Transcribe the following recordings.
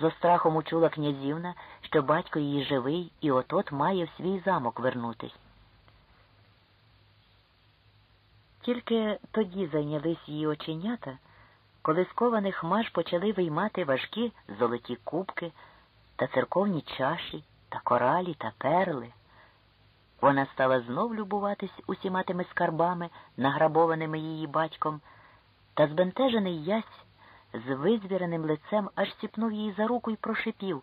Зо страхом учула князівна, що батько її живий і от-от має в свій замок вернутись. Тільки тоді зайнялись її оченята, коли з кованих почали виймати важкі золоті кубки та церковні чаші, та коралі, та перли. Вона стала знов любуватись усіма тими скарбами, награбованими її батьком, та збентежений ясь з визвіреним лицем аж сіпнув її за руку і прошипів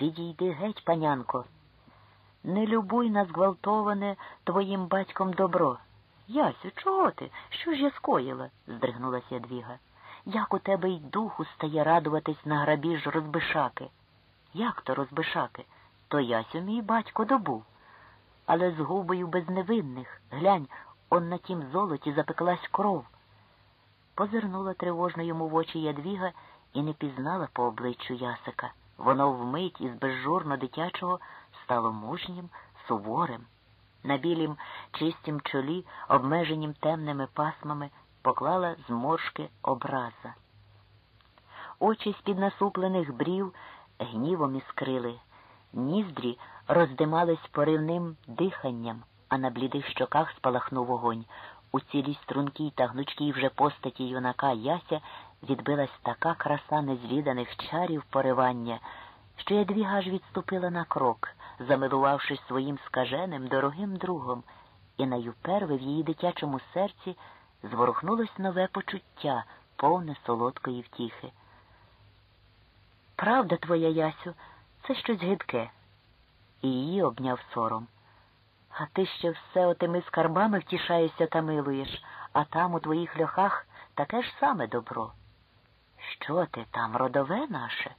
Відійди геть, панянко. Не любуй на зґвалтоване твоїм батьком добро. Ясю, чого ти? Що ж я скоїла? здригнулася Ядвіга. Як у тебе й духу стає радуватись на грабіж розбишаки? Як то розбишаки? То Ясю мій батько добув. Але з губою безневинних, глянь, он на тім золоті запеклась кров. Позирнула тривожно йому в очі ядвіга і не пізнала по обличчю Ясика. Воно вмить із безжурно дитячого стало мужнім, суворим. На білім чистім чолі, обмеженім темними пасмами, поклала зморшки образа. Очі з-під насуплених брів гнівом іскрили, ніздрі роздимались поривним диханням, а на блідих щоках спалахнув вогонь. У цілій стрункій та гнучкій вже постаті юнака Яся відбилась така краса незвіданих чарів поривання, що ядвіга ж відступила на крок, замилувавшись своїм скаженим, дорогим другом, і найуперве в її дитячому серці зворухнулось нове почуття, повне солодкої втіхи. Правда твоя, Ясю, це щось гидке. І її обняв сором. А ти ще все отими скарбами втішаєшся та милуєш, а там у твоїх льохах таке ж саме добро. Що ти там, родове наше?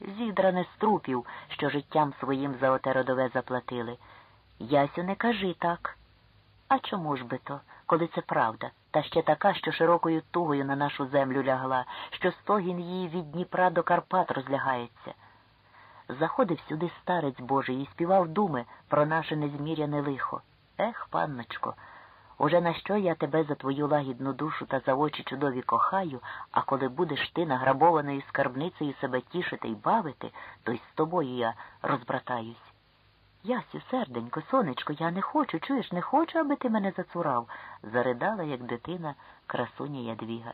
Зідране з трупів, що життям своїм за оте родове заплатили. Ясю, не кажи так. А чому ж би то, коли це правда, та ще така, що широкою тугою на нашу землю лягла, що стогін її від Дніпра до Карпат розлягається? Заходив сюди старець Божий і співав думи про наше незміряне лихо. Ех, панночко, уже на що я тебе за твою лагідну душу та за очі чудові кохаю, а коли будеш ти награбованою скарбницею себе тішити й бавити, то й з тобою я розбратаюсь. Ясю, серденько, сонечко, я не хочу, чуєш, не хочу, аби ти мене зацурав, заридала, як дитина, красуня ядвіга.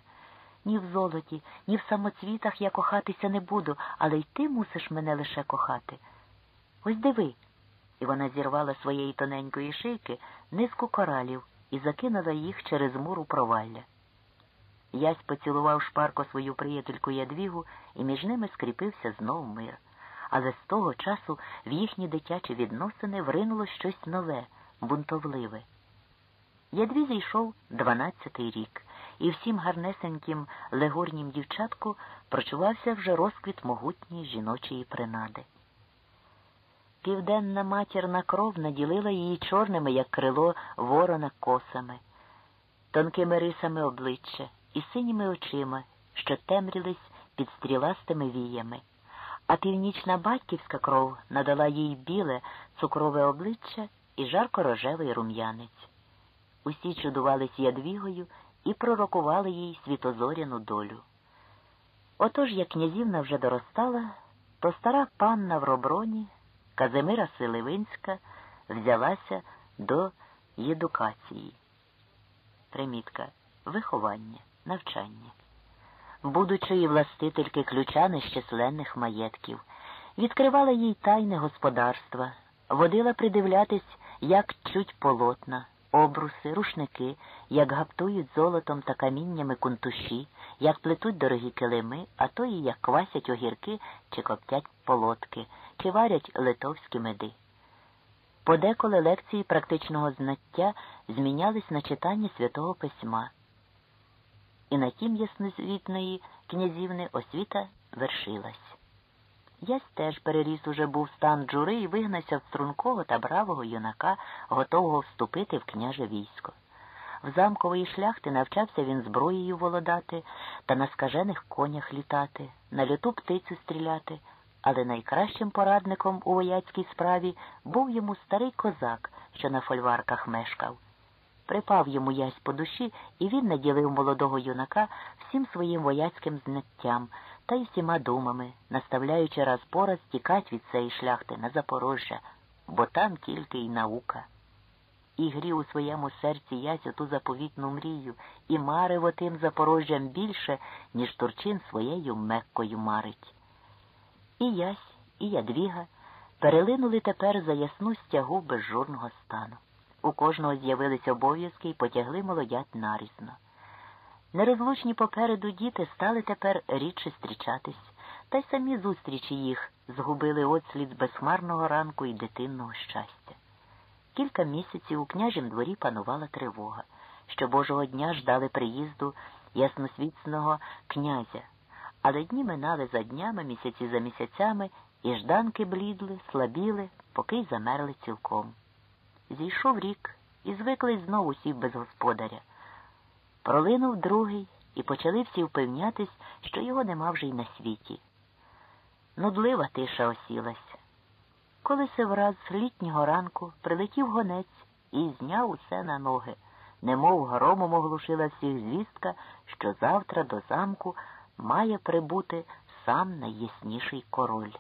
Ні в золоті, ні в самоцвітах я кохатися не буду, але й ти мусиш мене лише кохати. Ось диви. І вона зірвала своєї тоненької шийки низку коралів і закинула їх через муру провалля. Ясь поцілував шпарко свою приятельку ядвігу, і між ними скріпився знов мир. Але з того часу в їхні дитячі відносини вринуло щось нове, бунтовливе. Ядвізі йшов дванадцятий рік і всім гарнесеньким легорнім дівчатку прочувався вже розквіт могутньої жіночої принади. Південна матірна кров наділила її чорними, як крило ворона косами, тонкими рисами обличчя і синіми очима, що темрілись під стріластими віями, а північна батьківська кров надала їй біле цукрове обличчя і жарко рожевий рум'янець. Усі чудувались ядвігою і пророкували їй світозоряну долю. Отож, як князівна вже доростала, то стара панна в роброні Казимира Селивинська взялася до єдукації. Примітка виховання, навчання. Будучи і властительки ключа нещисленних маєтків, відкривала їй тайне господарства, водила придивлятись, як чуть полотна обруси, рушники, як гаптують золотом та каміннями кунтуші, як плетуть дорогі килими, а то і як квасять огірки чи коптять полотки, чи варять литовські меди. Подеколи лекції практичного знаття змінялись на читання святого письма. І на тім яснозвітної князівни освіта вершилась. Ясь теж переріс уже був стан джури і вигнався в стрункого та бравого юнака, готового вступити в княже військо. В замкової шляхти навчався він зброєю володати та на скажених конях літати, на люту птицю стріляти, але найкращим порадником у вояцькій справі був йому старий козак, що на фольварках мешкав. Припав йому ясь по душі, і він наділив молодого юнака всім своїм вояцьким знаттям та й всіма думами, наставляючи раз по раз тікать від цієї шляхти на Запорожжя, бо там тільки й наука. І грів у своєму серці ясь оту заповітну мрію, і марив отим Запорожжям більше, ніж Турчин своєю меккою марить. І ясь, і ядвіга перелинули тепер за ясну стягу безжурного стану. У кожного з'явились обов'язки і потягли молодят нарізно. Нерозлучні попереду діти стали тепер рідше зустрічатись, та й самі зустрічі їх згубили отслід безхмарного ранку і дитинного щастя. Кілька місяців у княжім дворі панувала тривога, що Божого дня ждали приїзду ясносвітного князя, але дні минали за днями, місяці за місяцями, і жданки блідли, слабіли, поки й замерли цілком. Зійшов рік, і звикли знов усі без господаря. Пролинув другий, і почали всі впевнятись, що його нема вже й на світі. Нудлива тиша осілася. Коли се враз літнього ранку прилетів гонець і зняв усе на ноги, немов громом оглушила всіх звістка, що завтра до замку має прибути сам найясніший король.